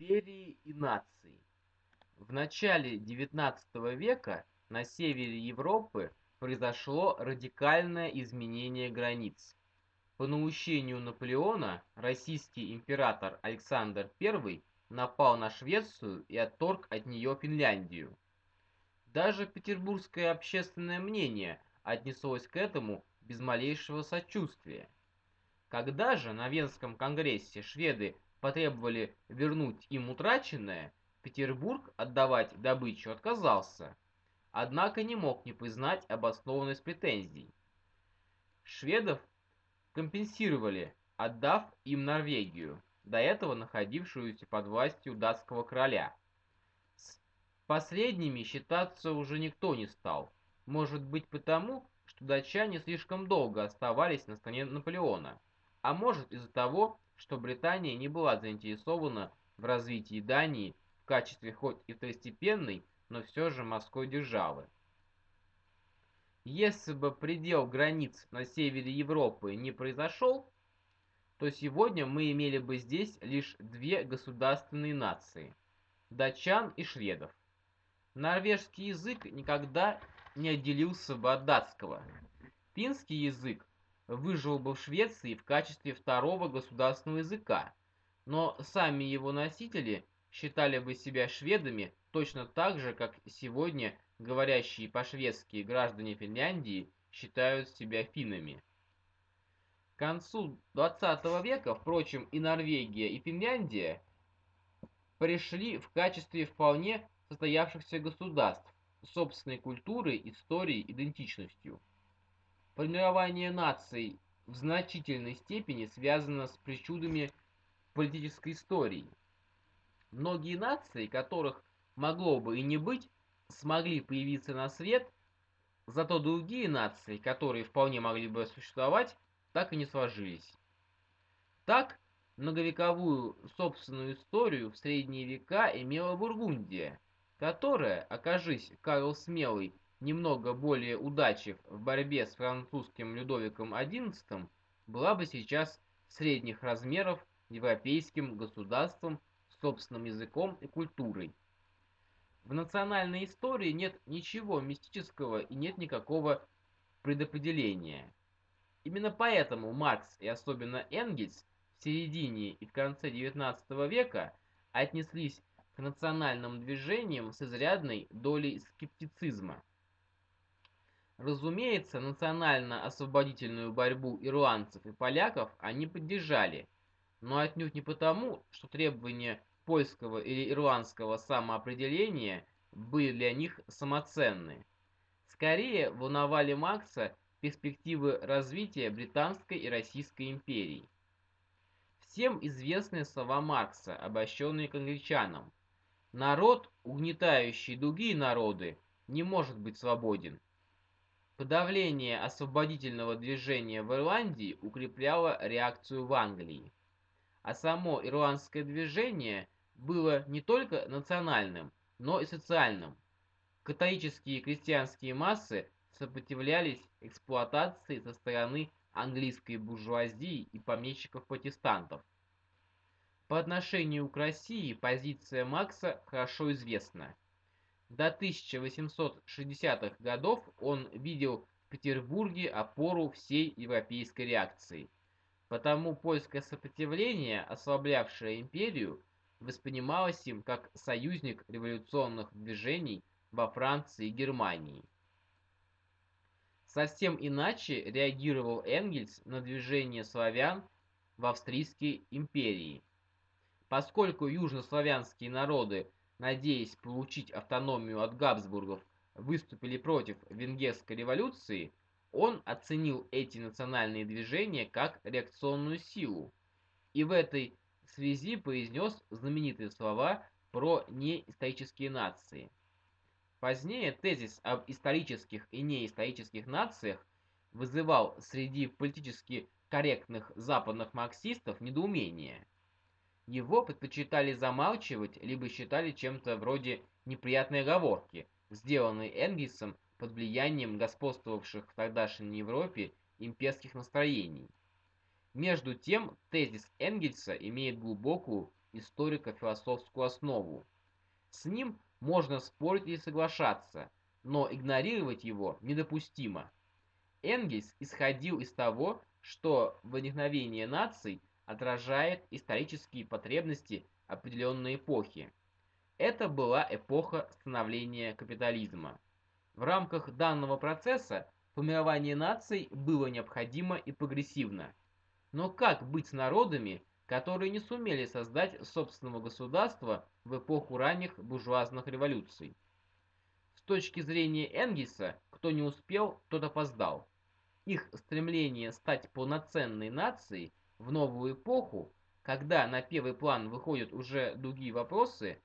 Империи и нации. В начале XIX века на севере Европы произошло радикальное изменение границ. По наущению Наполеона российский император Александр I напал на Швецию и отторг от нее Финляндию. Даже петербургское общественное мнение отнеслось к этому без малейшего сочувствия. Когда же на Венском конгрессе шведы потребовали вернуть им утраченное, Петербург отдавать добычу отказался, однако не мог не признать обоснованность претензий. Шведов компенсировали, отдав им Норвегию, до этого находившуюся под властью датского короля. С последними считаться уже никто не стал, может быть потому, что датчане слишком долго оставались на стороне Наполеона, а может из-за того, что Британия не была заинтересована в развитии Дании в качестве хоть и второстепенной, но все же морской державы. Если бы предел границ на севере Европы не произошел, то сегодня мы имели бы здесь лишь две государственные нации – датчан и шведов. Норвежский язык никогда не отделился бы от датского. Финский язык выжил бы в Швеции в качестве второго государственного языка, но сами его носители считали бы себя шведами точно так же, как сегодня говорящие по-шведски граждане Финляндии считают себя финнами. К концу 20 века, впрочем, и Норвегия, и Финляндия пришли в качестве вполне состоявшихся государств собственной культурой, историей, идентичностью. Формирование наций в значительной степени связано с причудами политической истории. Многие нации, которых могло бы и не быть, смогли появиться на свет, зато другие нации, которые вполне могли бы существовать, так и не сложились. Так, многовековую собственную историю в средние века имела Бургундия, которая, окажись Карл Смелый немного более удачлив в борьбе с французским Людовиком XI, была бы сейчас средних размеров европейским государством с собственным языком и культурой. В национальной истории нет ничего мистического и нет никакого предопределения. Именно поэтому Маркс и особенно Энгельс в середине и в конце XIX века отнеслись к национальным движениям с изрядной долей скептицизма. Разумеется, национально-освободительную борьбу ирландцев и поляков они поддержали, но отнюдь не потому, что требования польского или ирландского самоопределения были для них самоценны. Скорее волновали Макса перспективы развития Британской и Российской империй. Всем известны слова Маркса, обращенные к англичанам. Народ, угнетающий другие народы, не может быть свободен. Подавление освободительного движения в Ирландии укрепляло реакцию в Англии. А само ирландское движение было не только национальным, но и социальным. Католические крестьянские массы сопротивлялись эксплуатации со стороны английской буржуазии и помещиков-протестантов. По отношению к России позиция Макса хорошо известна. До 1860-х годов он видел в Петербурге опору всей европейской реакции. Потому польское сопротивление, ослаблявшее империю, воспринималось им как союзник революционных движений во Франции и Германии. Совсем иначе реагировал Энгельс на движение славян в Австрийской империи. Поскольку южнославянские народы надеясь получить автономию от Габсбургов, выступили против венгерской революции, он оценил эти национальные движения как реакционную силу и в этой связи произнес знаменитые слова про неисторические нации. Позднее тезис об исторических и неисторических нациях вызывал среди политически корректных западных марксистов недоумение – его предпочитали замалчивать, либо считали чем-то вроде неприятной оговорки, сделанной Энгельсом под влиянием господствовавших в тогдашней Европе имперских настроений. Между тем, тезис Энгельса имеет глубокую историко-философскую основу. С ним можно спорить или соглашаться, но игнорировать его недопустимо. Энгельс исходил из того, что возникновение наций отражает исторические потребности определенной эпохи. Это была эпоха становления капитализма. В рамках данного процесса формирование наций было необходимо и прогрессивно. Но как быть с народами, которые не сумели создать собственного государства в эпоху ранних буржуазных революций? С точки зрения Энгельса, кто не успел, тот опоздал. Их стремление стать полноценной нацией в новую эпоху, когда на первый план выходят уже другие вопросы,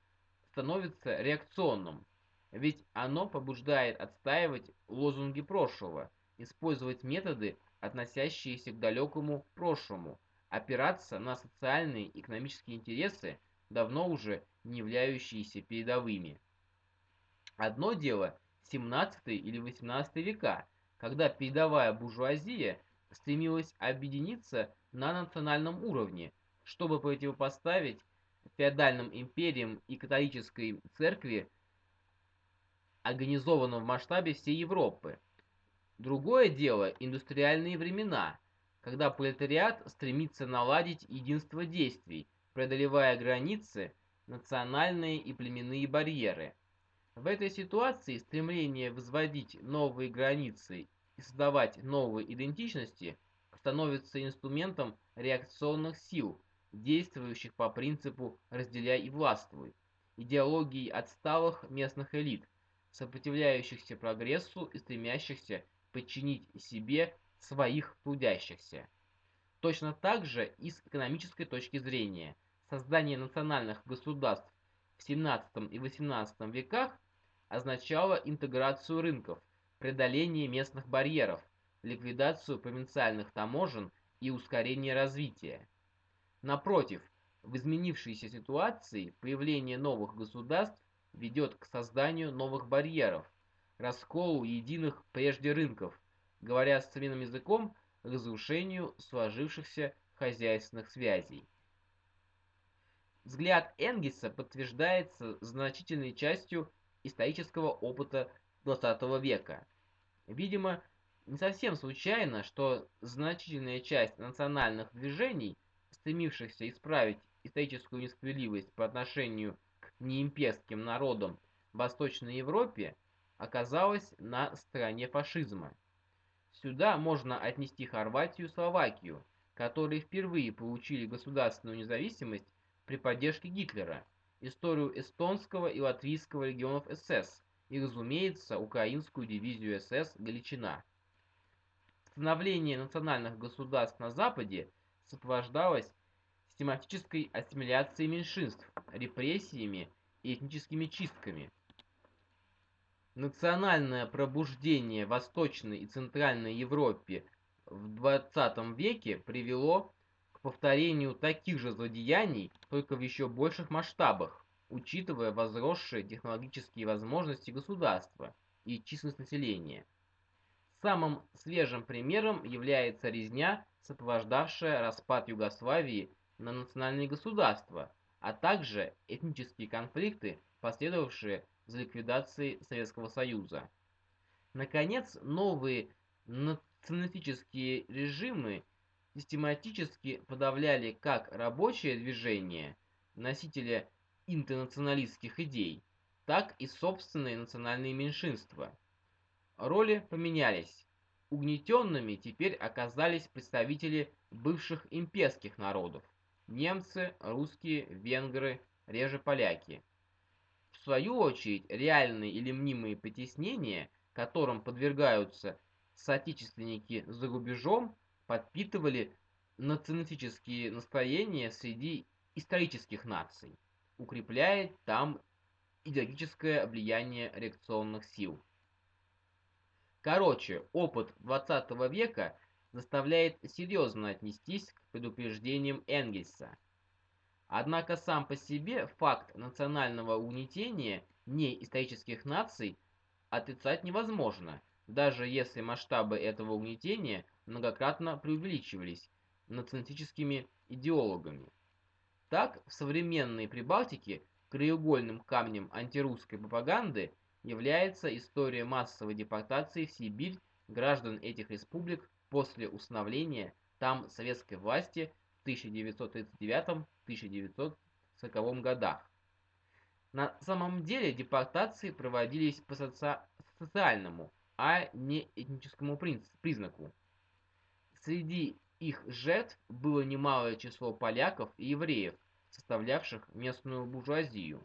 становится реакционным, ведь оно побуждает отстаивать лозунги прошлого, использовать методы, относящиеся к далекому прошлому, опираться на социальные и экономические интересы, давно уже не являющиеся передовыми. Одно дело 17 или 18 века, когда передовая буржуазия стремилась объединиться на национальном уровне, чтобы противопоставить феодальным империям и католической церкви организовано в масштабе всей Европы. Другое дело – индустриальные времена, когда пролетариат стремится наладить единство действий, преодолевая границы, национальные и племенные барьеры. В этой ситуации стремление возводить новые границы и создавать новые идентичности становится инструментом реакционных сил, действующих по принципу «разделяй и властвуй», идеологии отсталых местных элит, сопротивляющихся прогрессу и стремящихся подчинить себе своих трудящихся. Точно так же и с экономической точки зрения. Создание национальных государств в 17 и 18 веках означало интеграцию рынков, преодоление местных барьеров, ликвидацию провинциальных таможен и ускорение развития. Напротив, в изменившейся ситуации появление новых государств ведет к созданию новых барьеров, расколу единых прежде рынков, говоря современным языком, разрушению сложившихся хозяйственных связей. Взгляд Энгельса подтверждается значительной частью исторического опыта XX века. Видимо, не совсем случайно, что значительная часть национальных движений, стремившихся исправить историческую несправедливость по отношению неимперским народам в Восточной Европе оказалась на стороне фашизма. Сюда можно отнести Хорватию и Словакию, которые впервые получили государственную независимость при поддержке Гитлера, историю эстонского и латвийского регионов СС и, разумеется, украинскую дивизию СС «Галичина». Становление национальных государств на Западе сопровождалось систематической ассимиляцией меньшинств, репрессиями и этническими чистками. Национальное пробуждение в Восточной и Центральной Европе в XX веке привело к повторению таких же злодеяний, только в еще больших масштабах, учитывая возросшие технологические возможности государства и численность населения. Самым свежим примером является резня, сопровождавшая распад Югославии на национальные государства, а также этнические конфликты, последовавшие за ликвидацией Советского Союза. Наконец, новые националистические режимы систематически подавляли как рабочее движение, носителя интернационалистских идей, так и собственные национальные меньшинства. Роли поменялись. Угнетенными теперь оказались представители бывших имперских народов немцы, русские, венгры, реже поляки. В свою очередь, реальные или мнимые притеснения, которым подвергаются соотечественники за рубежом, подпитывали националистические настроения среди исторических наций, укрепляя там идеологическое влияние реакционных сил. Короче, опыт 20 века заставляет серьезно отнестись к предупреждениям Энгельса. Однако сам по себе факт национального угнетения неисторических наций отрицать невозможно, даже если масштабы этого угнетения многократно преувеличивались националистическими идеологами. Так, в современной Прибалтике краеугольным камнем антирусской пропаганды является история массовой депортации в Сибирь граждан этих республик после установления там советской власти в 1939-1940 годах. На самом деле депортации проводились по соци... социальному, а не этническому признаку. Среди их жертв было немалое число поляков и евреев, составлявших местную буржуазию.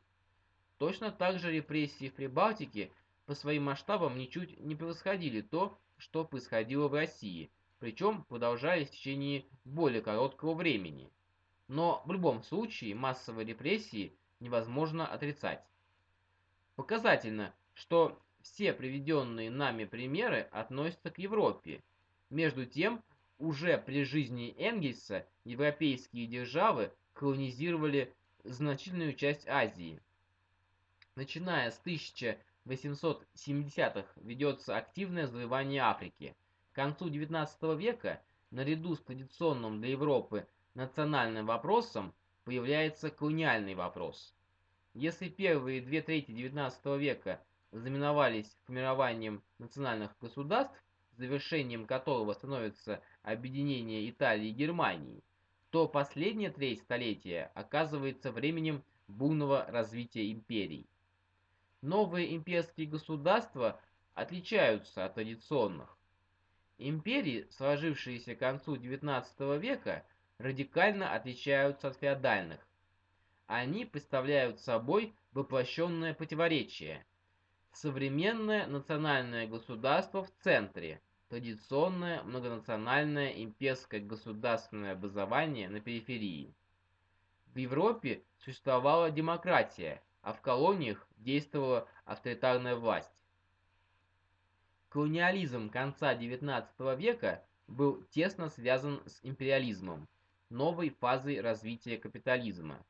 Точно так же репрессии в Прибалтике по своим масштабам ничуть не превосходили то, что происходило в России, причем продолжались в течение более короткого времени. Но в любом случае массовые репрессии невозможно отрицать. Показательно, что все приведенные нами примеры относятся к Европе. Между тем, уже при жизни Энгельса европейские державы колонизировали значительную часть Азии. Начиная с 1870-х ведется активное завоевание Африки. К концу XIX века, наряду с традиционным для Европы национальным вопросом, появляется колониальный вопрос. Если первые две трети XIX века знаменовались формированием национальных государств, завершением которого становится объединение Италии и Германии, то последняя треть столетия оказывается временем бурного развития империй. Новые имперские государства отличаются от традиционных. Империи, сложившиеся к концу XIX века, радикально отличаются от феодальных. Они представляют собой воплощенное противоречие. Современное национальное государство в центре, традиционное многонациональное имперское государственное образование на периферии. В Европе существовала демократия, а в колониях действовала авторитарная власть. Колониализм конца XIX века был тесно связан с империализмом, новой фазой развития капитализма.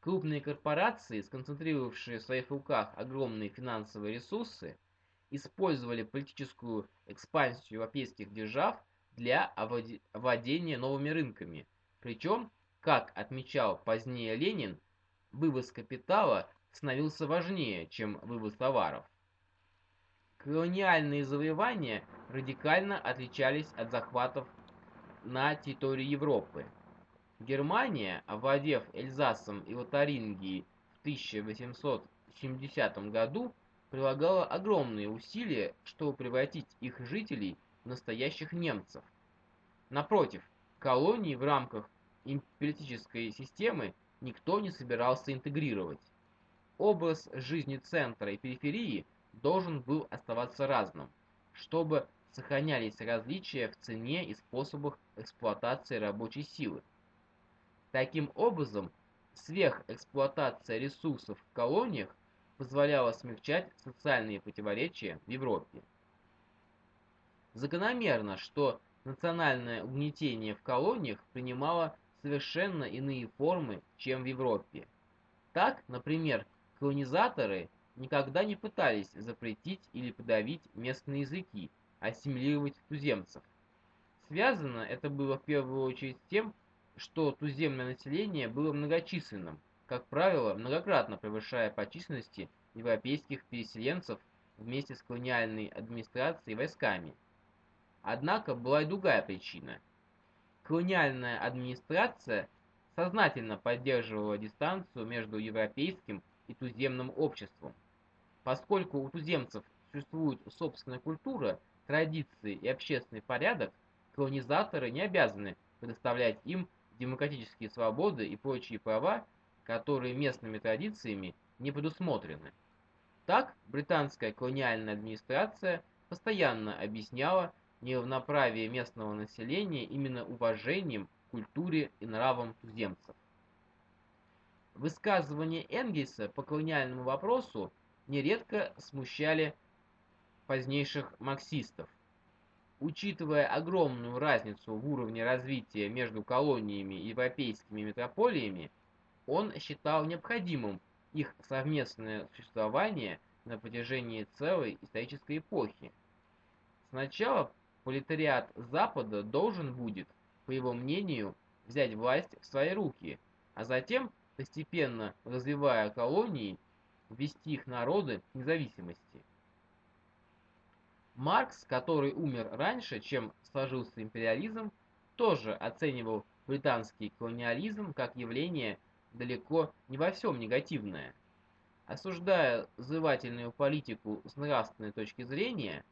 Крупные корпорации, сконцентрировавшие в своих руках огромные финансовые ресурсы, использовали политическую экспансию европейских держав для овладения новыми рынками. Причем, как отмечал позднее Ленин, вывоз капитала становился важнее, чем вывоз товаров. Колониальные завоевания радикально отличались от захватов на территории Европы. Германия, овладев Эльзасом и Лотарингией в 1870 году, прилагала огромные усилия, чтобы превратить их жителей в настоящих немцев. Напротив, колонии в рамках империалистической системы никто не собирался интегрировать. Образ жизни центра и периферии должен был оставаться разным, чтобы сохранялись различия в цене и способах эксплуатации рабочей силы. Таким образом, сверхэксплуатация ресурсов в колониях позволяло смягчать социальные противоречия в Европе. Закономерно, что национальное угнетение в колониях принимало совершенно иные формы, чем в Европе. Так, например, колонизаторы никогда не пытались запретить или подавить местные языки, ассимилировать туземцев. Связано это было в первую очередь с тем, что туземное население было многочисленным, как правило, многократно превышая по численности европейских переселенцев вместе с колониальной администрацией и войсками. Однако была и другая причина. Колониальная администрация сознательно поддерживала дистанцию между европейским и туземным обществом. Поскольку у туземцев существует собственная культура, традиции и общественный порядок, колонизаторы не обязаны предоставлять им демократические свободы и прочие права, которые местными традициями не предусмотрены. Так, британская колониальная администрация постоянно объясняла неравноправие местного населения именно уважением к культуре и нравам туземцев. Высказывания Энгельса по колониальному вопросу нередко смущали позднейших марксистов. Учитывая огромную разницу в уровне развития между колониями и европейскими метрополиями, он считал необходимым их совместное существование на протяжении целой исторической эпохи. Сначала пролетариат Запада должен будет, по его мнению, взять власть в свои руки, а затем постепенно развивая колонии, ввести их народы к независимости. Маркс, который умер раньше, чем сложился империализм, тоже оценивал британский колониализм как явление далеко не во всем негативное. Осуждая зывательную политику с нравственной точки зрения,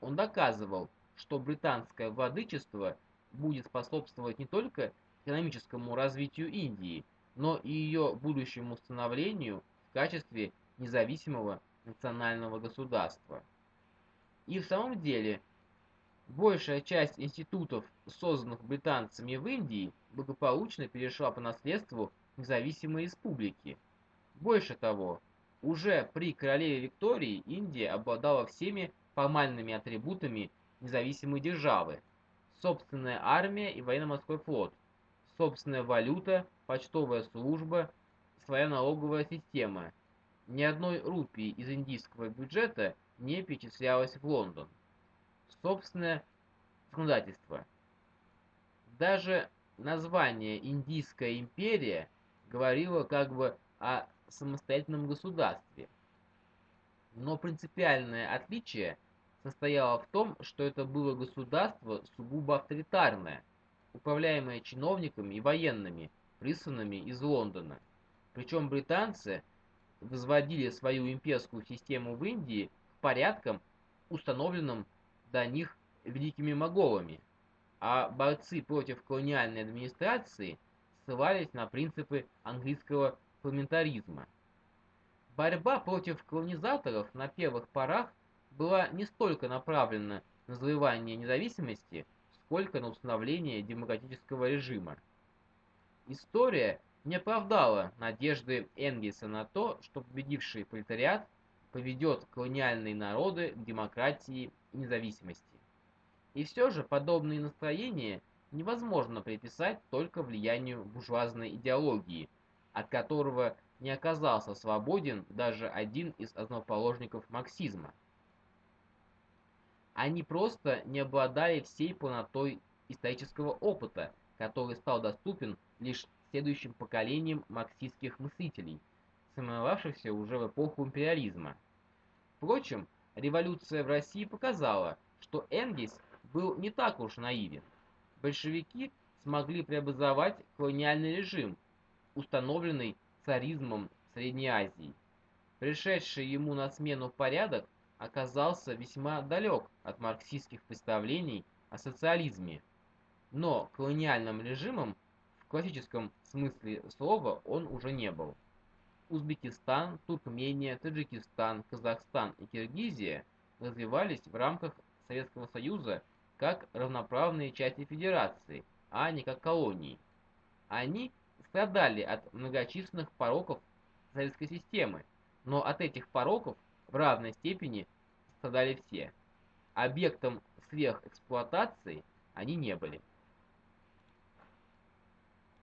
он доказывал, что британское владычество будет способствовать не только экономическому развитию Индии, но и ее будущему становлению в качестве независимого национального государства. И в самом деле, большая часть институтов, созданных британцами в Индии, благополучно перешла по наследству независимой республики. Больше того, уже при королеве Виктории Индия обладала всеми формальными атрибутами независимой державы. Собственная армия и военно-морской флот, собственная валюта, почтовая служба, своя налоговая система. Ни одной рупии из индийского бюджета не перечислялось в Лондон. Собственное законодательство. Даже название «Индийская империя» говорило как бы о самостоятельном государстве. Но принципиальное отличие состояло в том, что это было государство сугубо авторитарное, управляемое чиновниками и военными, присланными из Лондона. Причем британцы возводили свою имперскую систему в Индии к порядкам, установленным до них великими моголами, а борцы против колониальной администрации ссылались на принципы английского парламентаризма. Борьба против колонизаторов на первых порах была не столько направлена на завоевание независимости, сколько на установление демократического режима. История не оправдала надежды Энгельса на то, что победивший пролетариат поведет колониальные народы к демократии и независимости. И все же подобные настроения невозможно приписать только влиянию буржуазной идеологии, от которого не оказался свободен даже один из основоположников марксизма. Они просто не обладали всей полнотой исторического опыта, который стал доступен лишь следующим поколениям марксистских мыслителей, сформировавшихся уже в эпоху империализма. Впрочем, революция в России показала, что Энгельс был не так уж наивен. Большевики смогли преобразовать колониальный режим, установленный царизмом Средней Азии. Пришедший ему на смену порядок оказался весьма далек от марксистских представлений о социализме. Но колониальным режимом классическом смысле слова он уже не был. Узбекистан, Туркмения, Таджикистан, Казахстан и Киргизия развивались в рамках Советского Союза как равноправные части федерации, а не как колонии. Они страдали от многочисленных пороков советской системы, но от этих пороков в равной степени страдали все. Объектом сверхэксплуатации они не были.